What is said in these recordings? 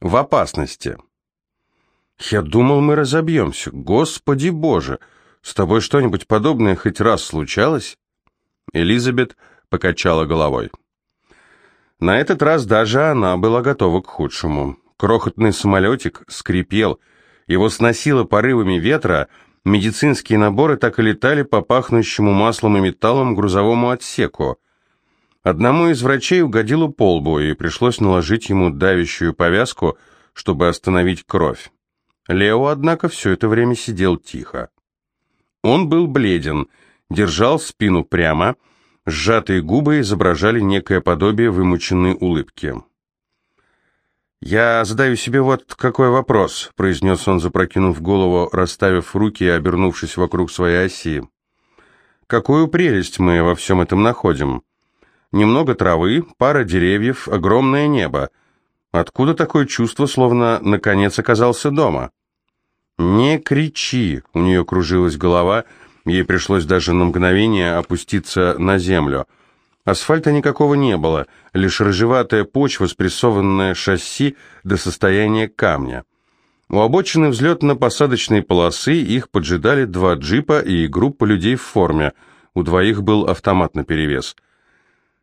в опасности. Я думал, мы разобьемся. Господи боже, с тобой что-нибудь подобное хоть раз случалось? Элизабет покачала головой. На этот раз даже она была готова к худшему. Крохотный самолетик скрипел, его сносило порывами ветра, медицинские наборы так и летали по пахнущему маслом и металлом грузовому отсеку. Одному из врачей угодило полбу, и пришлось наложить ему давящую повязку, чтобы остановить кровь. Лео, однако, все это время сидел тихо. Он был бледен, держал спину прямо, сжатые губы изображали некое подобие вымученной улыбки. «Я задаю себе вот какой вопрос», — произнес он, запрокинув голову, расставив руки и обернувшись вокруг своей оси. «Какую прелесть мы во всем этом находим? Немного травы, пара деревьев, огромное небо. Откуда такое чувство, словно наконец оказался дома?» «Не кричи!» — у нее кружилась голова, ей пришлось даже на мгновение опуститься на землю — Асфальта никакого не было, лишь рыжеватая почва, спрессованная шасси до состояния камня. У обочины взлетно-посадочной полосы их поджидали два джипа и группа людей в форме. У двоих был автомат наперевес.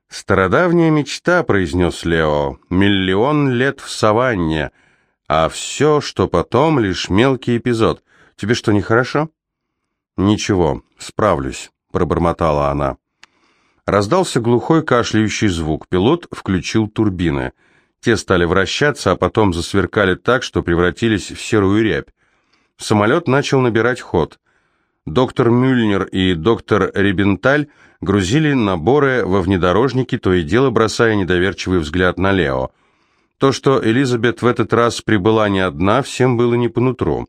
«Стародавняя мечта», — произнес Лео, — «миллион лет в саванне, а все, что потом, лишь мелкий эпизод. Тебе что, нехорошо?» «Ничего, справлюсь», — пробормотала она. Раздался глухой кашляющий звук. Пилот включил турбины. Те стали вращаться, а потом засверкали так, что превратились в серую рябь. Самолет начал набирать ход. Доктор Мюльнер и доктор Рибенталь грузили наборы во внедорожники, то и дело бросая недоверчивый взгляд на Лео. То, что Элизабет в этот раз прибыла не одна, всем было не по нутру.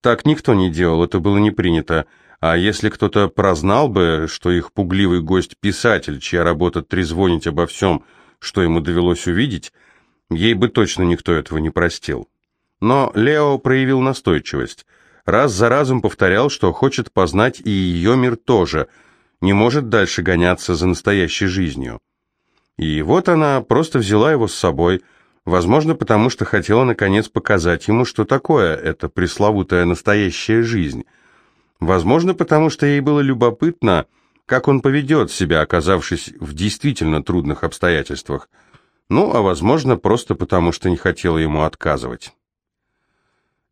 Так никто не делал, это было не принято. А если кто-то прознал бы, что их пугливый гость – писатель, чья работа трезвонить обо всем, что ему довелось увидеть, ей бы точно никто этого не простил. Но Лео проявил настойчивость. Раз за разом повторял, что хочет познать и ее мир тоже, не может дальше гоняться за настоящей жизнью. И вот она просто взяла его с собой, возможно, потому что хотела наконец показать ему, что такое эта пресловутая настоящая жизнь – Возможно, потому что ей было любопытно, как он поведет себя, оказавшись в действительно трудных обстоятельствах. Ну, а возможно, просто потому что не хотела ему отказывать.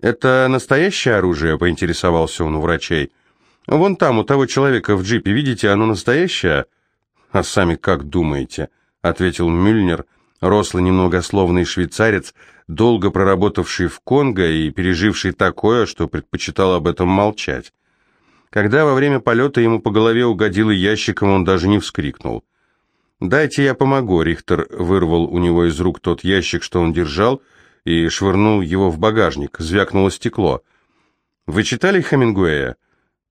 «Это настоящее оружие?» — поинтересовался он у врачей. «Вон там, у того человека в джипе, видите, оно настоящее?» «А сами как думаете?» — ответил Мюльнер, рослый немногословный швейцарец, долго проработавший в Конго и переживший такое, что предпочитал об этом молчать. Когда во время полета ему по голове угодило ящиком, он даже не вскрикнул. «Дайте я помогу», — Рихтер вырвал у него из рук тот ящик, что он держал, и швырнул его в багажник. Звякнуло стекло. «Вы читали Хемингуэя?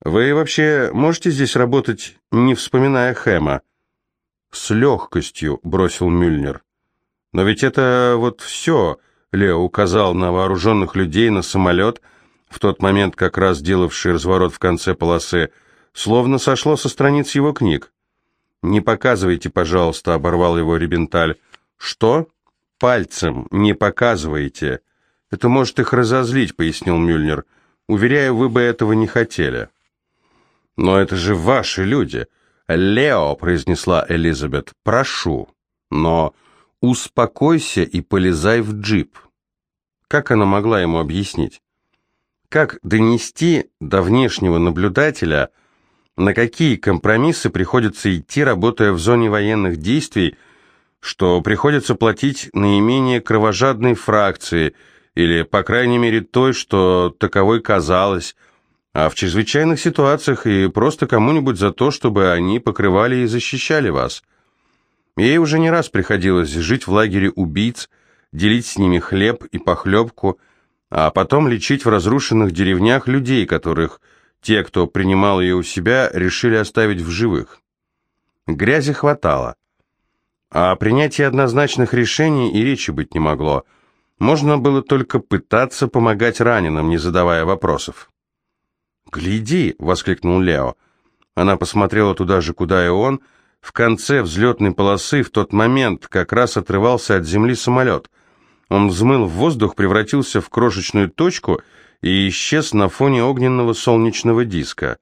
Вы вообще можете здесь работать, не вспоминая Хэма?» «С легкостью», — бросил Мюльнер. «Но ведь это вот все», — Лео указал на вооруженных людей, на самолет — в тот момент как раз делавший разворот в конце полосы, словно сошло со страниц его книг. «Не показывайте, пожалуйста», — оборвал его Рибенталь. «Что?» «Пальцем не показывайте. Это может их разозлить», — пояснил Мюльнер. «Уверяю, вы бы этого не хотели». «Но это же ваши люди». «Лео», — произнесла Элизабет, — «прошу, но успокойся и полезай в джип». Как она могла ему объяснить? Как донести до внешнего наблюдателя, на какие компромиссы приходится идти, работая в зоне военных действий, что приходится платить наименее кровожадной фракции, или, по крайней мере, той, что таковой казалось, а в чрезвычайных ситуациях и просто кому-нибудь за то, чтобы они покрывали и защищали вас. Ей уже не раз приходилось жить в лагере убийц, делить с ними хлеб и похлебку, а потом лечить в разрушенных деревнях людей, которых те, кто принимал ее у себя, решили оставить в живых. Грязи хватало. А о принятии однозначных решений и речи быть не могло. Можно было только пытаться помогать раненым, не задавая вопросов. «Гляди!» — воскликнул Лео. Она посмотрела туда же, куда и он. В конце взлетной полосы в тот момент как раз отрывался от земли самолет. Он взмыл в воздух, превратился в крошечную точку и исчез на фоне огненного солнечного диска.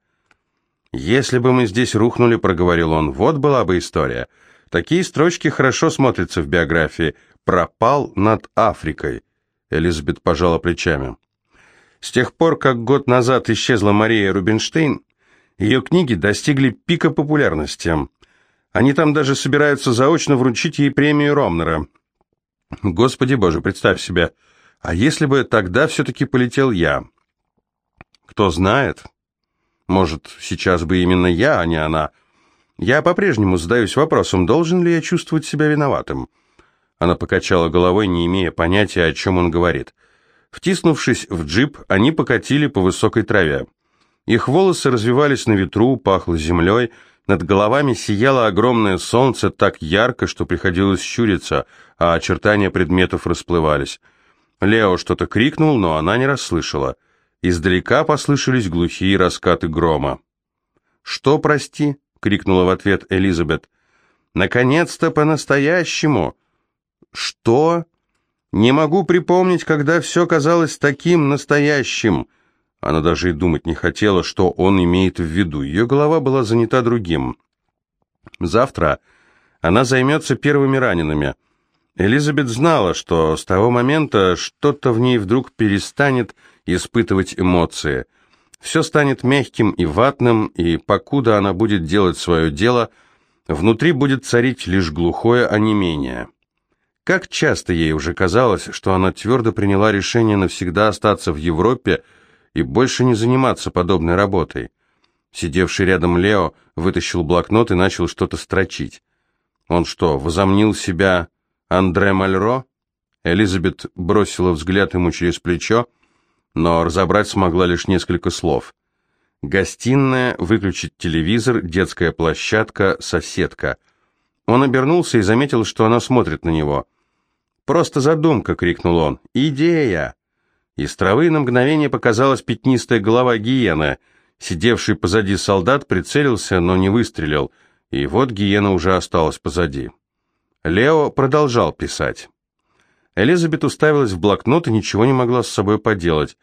«Если бы мы здесь рухнули», — проговорил он, — «вот была бы история. Такие строчки хорошо смотрятся в биографии. Пропал над Африкой». Элизабет пожала плечами. С тех пор, как год назад исчезла Мария Рубинштейн, ее книги достигли пика популярности. Они там даже собираются заочно вручить ей премию Ромнера. Господи боже, представь себе, а если бы тогда все-таки полетел я? Кто знает? Может, сейчас бы именно я, а не она. Я по-прежнему задаюсь вопросом, должен ли я чувствовать себя виноватым? Она покачала головой, не имея понятия, о чем он говорит. Втиснувшись в джип, они покатили по высокой траве. Их волосы развивались на ветру, пахло землей, над головами сияло огромное солнце так ярко, что приходилось щуриться, а очертания предметов расплывались. Лео что-то крикнул, но она не расслышала. Издалека послышались глухие раскаты грома. «Что, прости?» — крикнула в ответ Элизабет. «Наконец-то по-настоящему!» «Что?» «Не могу припомнить, когда все казалось таким настоящим!» Она даже и думать не хотела, что он имеет в виду. Ее голова была занята другим. Завтра она займется первыми ранеными. Элизабет знала, что с того момента что-то в ней вдруг перестанет испытывать эмоции. Все станет мягким и ватным, и покуда она будет делать свое дело, внутри будет царить лишь глухое онемение. Как часто ей уже казалось, что она твердо приняла решение навсегда остаться в Европе, и больше не заниматься подобной работой. Сидевший рядом Лео вытащил блокнот и начал что-то строчить. Он что, возомнил себя Андре Мальро? Элизабет бросила взгляд ему через плечо, но разобрать смогла лишь несколько слов. Гостиная, выключить телевизор, детская площадка, соседка. Он обернулся и заметил, что она смотрит на него. «Просто задумка!» — крикнул он. «Идея!» Из травы на мгновение показалась пятнистая голова гиены. Сидевший позади солдат прицелился, но не выстрелил, и вот гиена уже осталась позади. Лео продолжал писать. Элизабет уставилась в блокнот и ничего не могла с собой поделать.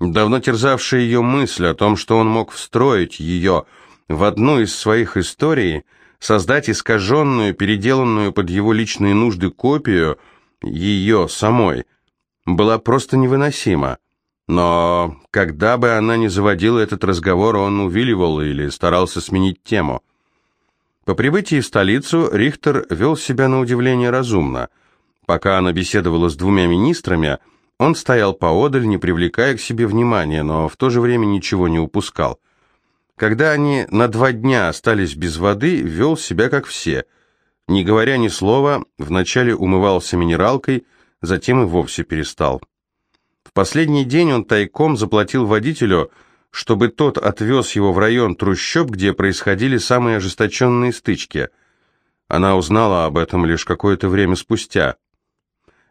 Давно терзавшая ее мысль о том, что он мог встроить ее в одну из своих историй, создать искаженную, переделанную под его личные нужды копию ее самой – была просто невыносима. Но когда бы она ни заводила этот разговор, он увиливал или старался сменить тему. По прибытии в столицу Рихтер вел себя на удивление разумно. Пока она беседовала с двумя министрами, он стоял поодаль, не привлекая к себе внимания, но в то же время ничего не упускал. Когда они на два дня остались без воды, вел себя как все. Не говоря ни слова, вначале умывался минералкой, затем и вовсе перестал. В последний день он тайком заплатил водителю, чтобы тот отвез его в район трущоб, где происходили самые ожесточенные стычки. Она узнала об этом лишь какое-то время спустя.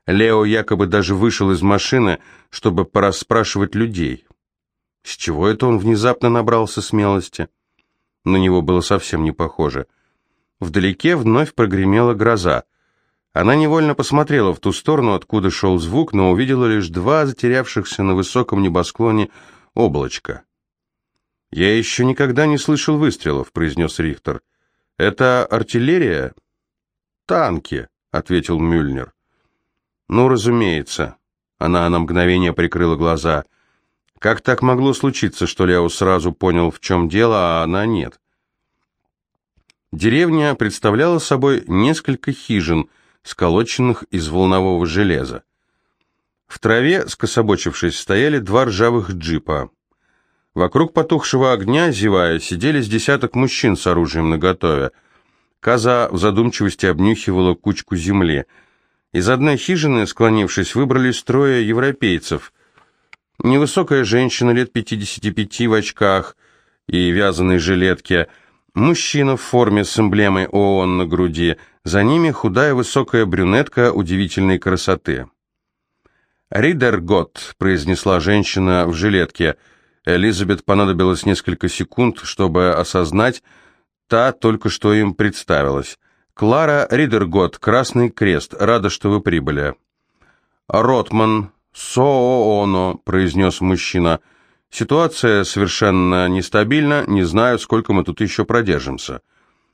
Лео якобы даже вышел из машины, чтобы порасспрашивать людей. С чего это он внезапно набрался смелости? На него было совсем не похоже. Вдалеке вновь прогремела гроза. Она невольно посмотрела в ту сторону, откуда шел звук, но увидела лишь два затерявшихся на высоком небосклоне облачка. «Я еще никогда не слышал выстрелов», — произнес Рихтер. «Это артиллерия?» «Танки», — ответил Мюльнер. «Ну, разумеется». Она на мгновение прикрыла глаза. «Как так могло случиться, что Лео сразу понял, в чем дело, а она нет?» Деревня представляла собой несколько хижин — сколоченных из волнового железа. В траве, скособочившись, стояли два ржавых джипа. Вокруг потухшего огня, зевая, сидели с десяток мужчин с оружием наготове. Коза в задумчивости обнюхивала кучку земли. Из одной хижины, склонившись, выбрались трое европейцев. Невысокая женщина лет 55 в очках и вязаной жилетке – Мужчина в форме с эмблемой ООН на груди, за ними худая высокая брюнетка удивительной красоты. «Ридер Гот», — произнесла женщина в жилетке. Элизабет понадобилось несколько секунд, чтобы осознать, та только что им представилась. «Клара Ридергот, Красный Крест, рада, что вы прибыли». Ротман, Сооно», — произнес мужчина. «Ситуация совершенно нестабильна, не знаю, сколько мы тут еще продержимся».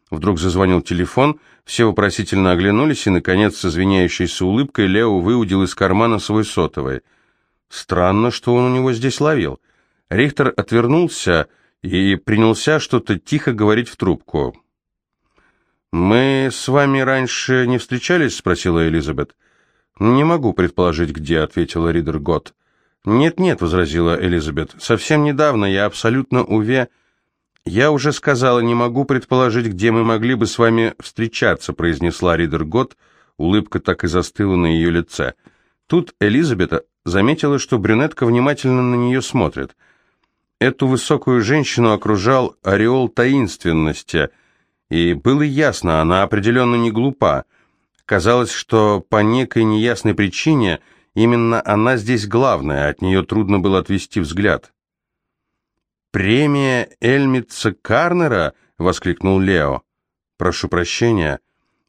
Вдруг зазвонил телефон, все вопросительно оглянулись, и, наконец, с извиняющейся улыбкой Лео выудил из кармана свой сотовый. Странно, что он у него здесь ловил. Рихтер отвернулся и принялся что-то тихо говорить в трубку. «Мы с вами раньше не встречались?» — спросила Элизабет. «Не могу предположить, где», — ответила Ридер Гот. «Нет-нет», — возразила Элизабет, — «совсем недавно я абсолютно уве...» «Я уже сказала, не могу предположить, где мы могли бы с вами встречаться», — произнесла Ридер Гот. Улыбка так и застыла на ее лице. Тут Элизабет заметила, что брюнетка внимательно на нее смотрит. Эту высокую женщину окружал ореол таинственности, и было ясно, она определенно не глупа. Казалось, что по некой неясной причине именно она здесь главная, от нее трудно было отвести взгляд. «Премия Эльмитца Карнера?» — воскликнул Лео. «Прошу прощения.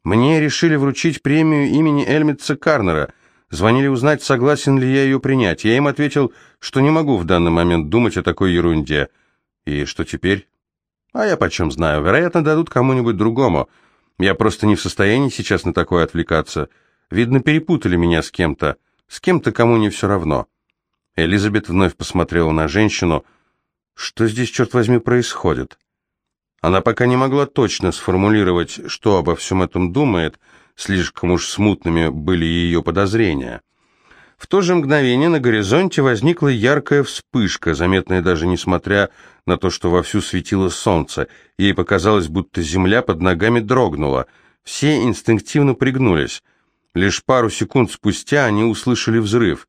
Мне решили вручить премию имени Эльмитца Карнера. Звонили узнать, согласен ли я ее принять. Я им ответил, что не могу в данный момент думать о такой ерунде. И что теперь? А я почем знаю. Вероятно, дадут кому-нибудь другому. Я просто не в состоянии сейчас на такое отвлекаться. Видно, перепутали меня с кем-то. С кем-то, кому не все равно». Элизабет вновь посмотрела на женщину — что здесь, черт возьми, происходит? Она пока не могла точно сформулировать, что обо всем этом думает, слишком уж смутными были ее подозрения. В то же мгновение на горизонте возникла яркая вспышка, заметная даже несмотря на то, что вовсю светило солнце. Ей показалось, будто земля под ногами дрогнула. Все инстинктивно пригнулись. Лишь пару секунд спустя они услышали взрыв.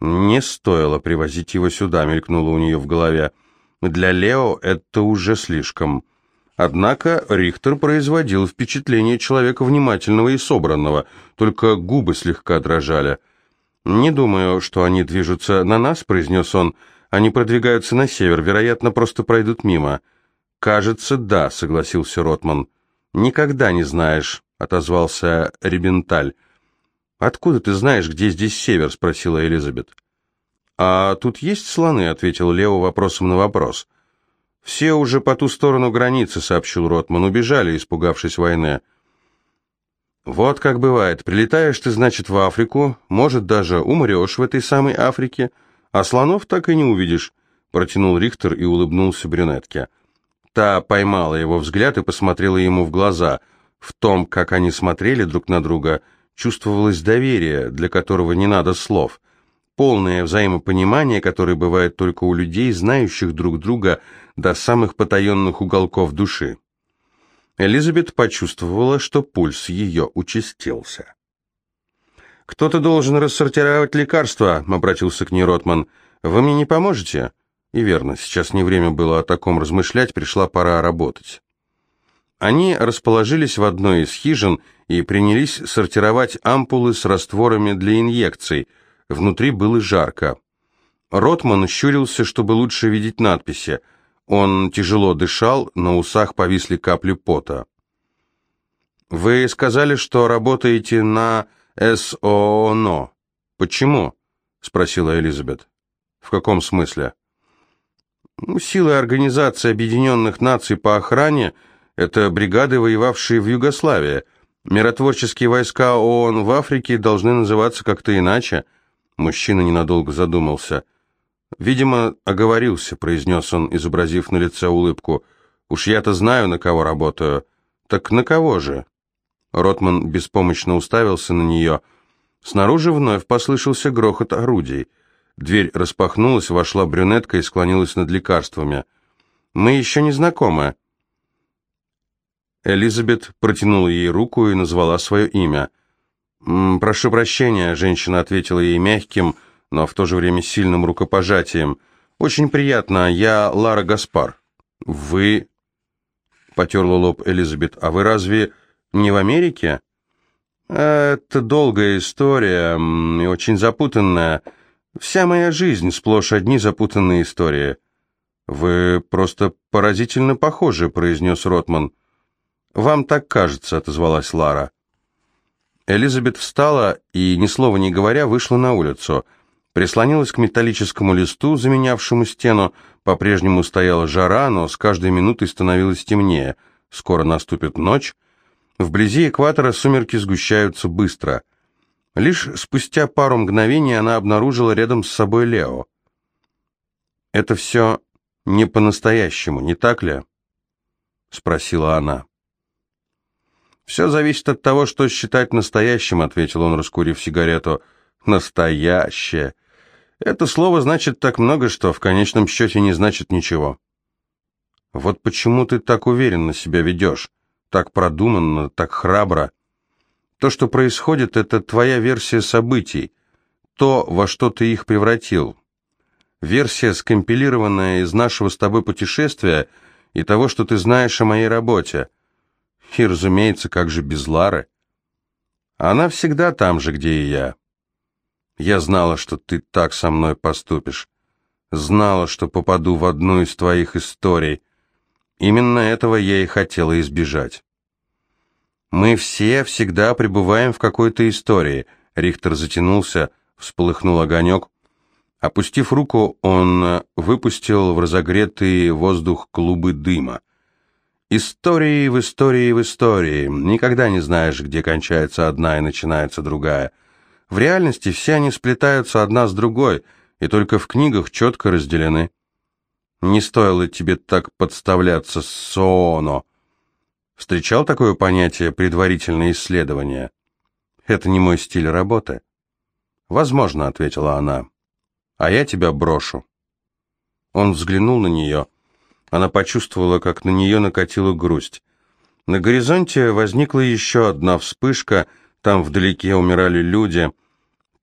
«Не стоило привозить его сюда», — мелькнуло у нее в голове. Для Лео это уже слишком. Однако Рихтер производил впечатление человека внимательного и собранного, только губы слегка дрожали. «Не думаю, что они движутся на нас», — произнес он. «Они продвигаются на север, вероятно, просто пройдут мимо». «Кажется, да», — согласился Ротман. «Никогда не знаешь», — отозвался Ребенталь. «Откуда ты знаешь, где здесь север?» — спросила Элизабет. «А тут есть слоны?» — ответил Лео вопросом на вопрос. «Все уже по ту сторону границы», — сообщил Ротман. «Убежали, испугавшись войны». «Вот как бывает. Прилетаешь ты, значит, в Африку, может, даже умрешь в этой самой Африке, а слонов так и не увидишь», — протянул Рихтер и улыбнулся брюнетке. Та поймала его взгляд и посмотрела ему в глаза. В том, как они смотрели друг на друга, чувствовалось доверие, для которого не надо слов — полное взаимопонимание, которое бывает только у людей, знающих друг друга до самых потаенных уголков души. Элизабет почувствовала, что пульс ее участился. «Кто-то должен рассортировать лекарства», — обратился к ней Ротман. «Вы мне не поможете?» И верно, сейчас не время было о таком размышлять, пришла пора работать. Они расположились в одной из хижин и принялись сортировать ампулы с растворами для инъекций — Внутри было жарко. Ротман щурился, чтобы лучше видеть надписи. Он тяжело дышал, на усах повисли капли пота. «Вы сказали, что работаете на СОНО. Почему?» — спросила Элизабет. «В каком смысле?» «Ну, «Силы Организации Объединенных Наций по охране — это бригады, воевавшие в Югославии. Миротворческие войска ООН в Африке должны называться как-то иначе». Мужчина ненадолго задумался. «Видимо, оговорился», — произнес он, изобразив на лице улыбку. «Уж я-то знаю, на кого работаю». «Так на кого же?» Ротман беспомощно уставился на нее. Снаружи вновь послышался грохот орудий. Дверь распахнулась, вошла брюнетка и склонилась над лекарствами. «Мы еще не знакомы». Элизабет протянула ей руку и назвала свое имя. «Прошу прощения», — женщина ответила ей мягким, но в то же время сильным рукопожатием. «Очень приятно, я Лара Гаспар». «Вы...» — потерла лоб Элизабет. «А вы разве не в Америке?» «Это долгая история и очень запутанная. Вся моя жизнь сплошь одни запутанные истории». «Вы просто поразительно похожи», — произнес Ротман. «Вам так кажется», — отозвалась Лара. Элизабет встала и, ни слова не говоря, вышла на улицу. Прислонилась к металлическому листу, заменявшему стену. По-прежнему стояла жара, но с каждой минутой становилось темнее. Скоро наступит ночь. Вблизи экватора сумерки сгущаются быстро. Лишь спустя пару мгновений она обнаружила рядом с собой Лео. «Это все не по-настоящему, не так ли?» — спросила она. «Все зависит от того, что считать настоящим», — ответил он, раскурив сигарету. «Настоящее. Это слово значит так много, что в конечном счете не значит ничего». «Вот почему ты так уверенно себя ведешь, так продуманно, так храбро. То, что происходит, это твоя версия событий, то, во что ты их превратил. Версия, скомпилированная из нашего с тобой путешествия и того, что ты знаешь о моей работе». И, разумеется, как же без Лары? Она всегда там же, где и я. Я знала, что ты так со мной поступишь. Знала, что попаду в одну из твоих историй. Именно этого я и хотела избежать. Мы все всегда пребываем в какой-то истории. Рихтер затянулся, всполыхнул огонек. Опустив руку, он выпустил в разогретый воздух клубы дыма. Истории в истории в истории. Никогда не знаешь, где кончается одна и начинается другая. В реальности все они сплетаются одна с другой, и только в книгах четко разделены. Не стоило тебе так подставляться, Сооно. Встречал такое понятие предварительное исследование? Это не мой стиль работы. Возможно, ответила она. А я тебя брошу. Он взглянул на нее. Она почувствовала, как на нее накатила грусть. На горизонте возникла еще одна вспышка, там вдалеке умирали люди.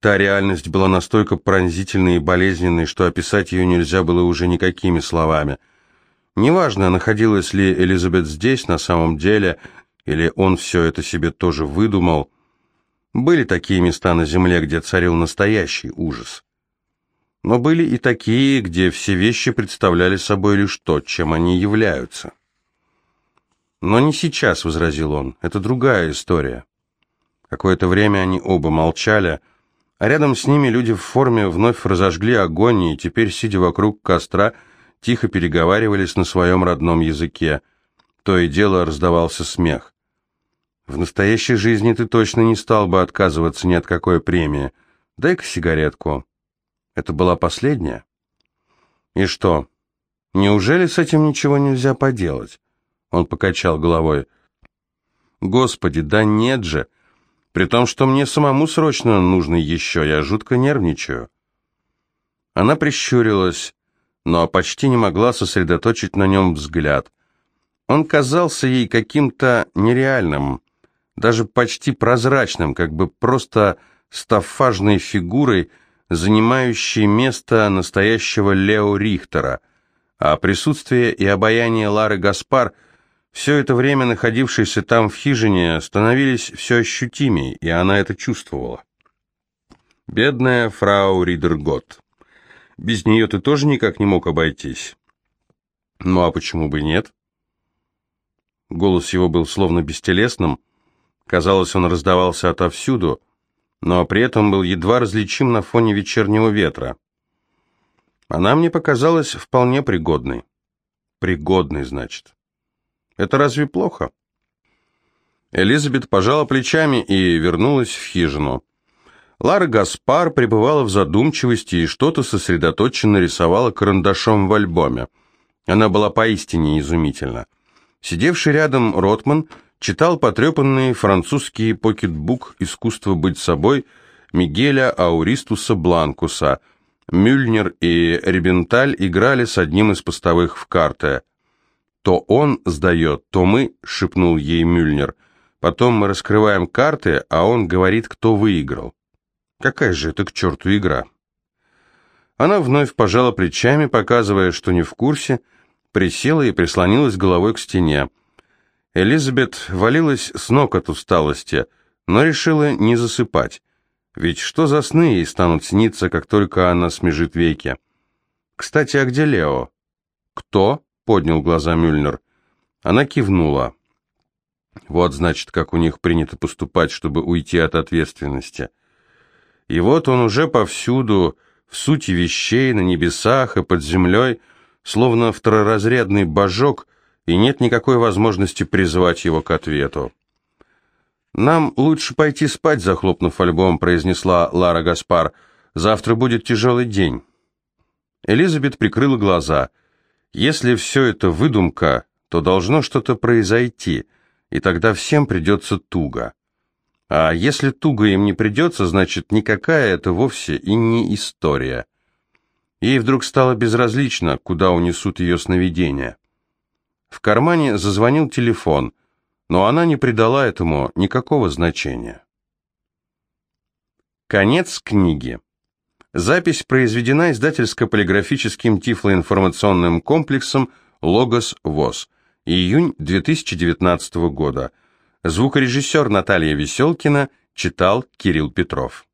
Та реальность была настолько пронзительной и болезненной, что описать ее нельзя было уже никакими словами. Неважно, находилась ли Элизабет здесь на самом деле, или он все это себе тоже выдумал. Были такие места на земле, где царил настоящий ужас. Но были и такие, где все вещи представляли собой лишь то, чем они являются. «Но не сейчас», — возразил он, — «это другая история». Какое-то время они оба молчали, а рядом с ними люди в форме вновь разожгли огонь и теперь, сидя вокруг костра, тихо переговаривались на своем родном языке. То и дело раздавался смех. «В настоящей жизни ты точно не стал бы отказываться ни от какой премии. Дай-ка сигаретку». Это была последняя? И что? Неужели с этим ничего нельзя поделать? Он покачал головой. Господи, да нет же. При том, что мне самому срочно нужно еще, я жутко нервничаю. Она прищурилась, но почти не могла сосредоточить на нем взгляд. Он казался ей каким-то нереальным, даже почти прозрачным, как бы просто стаффажной фигурой, занимающий место настоящего Лео Рихтера, а присутствие и обаяние Лары Гаспар, все это время находившейся там в хижине, становились все ощутимее, и она это чувствовала. Бедная фрау Ридергот. Без нее ты тоже никак не мог обойтись. Ну а почему бы нет? Голос его был словно бестелесным. Казалось, он раздавался отовсюду, но при этом был едва различим на фоне вечернего ветра. Она мне показалась вполне пригодной. Пригодной, значит. Это разве плохо? Элизабет пожала плечами и вернулась в хижину. Лара Гаспар пребывала в задумчивости и что-то сосредоточенно рисовала карандашом в альбоме. Она была поистине изумительна. Сидевший рядом Ротман читал потрепанный французский покетбук «Искусство быть собой» Мигеля Ауристуса Бланкуса. Мюльнер и Рибенталь играли с одним из постовых в карты. «То он сдает, то мы», — шепнул ей Мюльнер. «Потом мы раскрываем карты, а он говорит, кто выиграл». «Какая же это к черту игра?» Она вновь пожала плечами, показывая, что не в курсе, присела и прислонилась головой к стене. Элизабет валилась с ног от усталости, но решила не засыпать. Ведь что за сны ей станут сниться, как только она смежит веки? «Кстати, а где Лео?» «Кто?» — поднял глаза Мюльнер. Она кивнула. Вот, значит, как у них принято поступать, чтобы уйти от ответственности. И вот он уже повсюду, в сути вещей, на небесах и под землей, словно второразрядный божок, и нет никакой возможности призвать его к ответу. «Нам лучше пойти спать», — захлопнув альбом, произнесла Лара Гаспар. «Завтра будет тяжелый день». Элизабет прикрыла глаза. «Если все это выдумка, то должно что-то произойти, и тогда всем придется туго. А если туго им не придется, значит, никакая это вовсе и не история». Ей вдруг стало безразлично, куда унесут ее сновидения. В кармане зазвонил телефон — но она не придала этому никакого значения. Конец книги. Запись произведена издательско-полиграфическим тифлоинформационным комплексом «Логос ВОЗ». Июнь 2019 года. Звукорежиссер Наталья Веселкина читал Кирилл Петров.